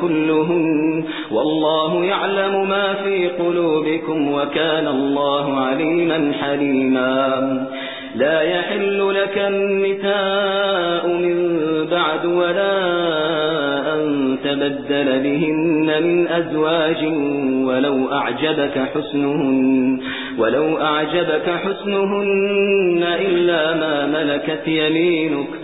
كلهن. والله يعلم ما في قلوبكم وكان الله عليما حليما. لا يحل لك النتاء من بعد ولا أن تبدل بهن من أزواج ولو أعجبك حسنهن. ولو أعجبك حسنهن إلا ما ملكت يمينك.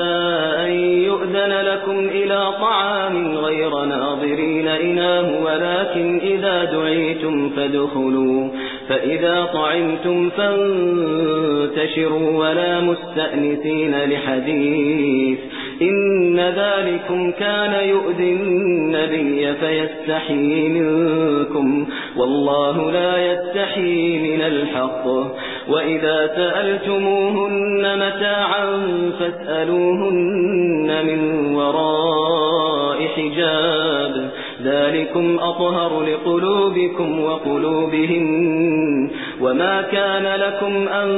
طعام غير ناظرين إناه ولكن إذا دعيتم فادخلوا فإذا طعمتم فانتشروا ولا مستأنسين لحديث. إن ذلكم كان يؤذي النبي فيستحي منكم والله لا يستحي من الحق. وإذا سألتموهن متاعا فاسألوهن من وراء حجاب. ذلكم أطهر لقلوبكم وقلوبهم. وما كان لكم أن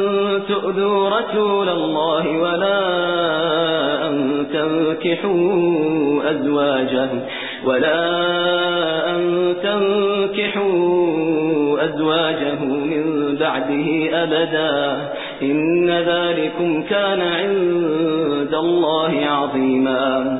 تؤذوا رسول الله ولا أن تنكحوا أزواجه ولا أن تنكحوا أزواجه من بعده أبدا. إن ذلكم كان عند الله عظيما.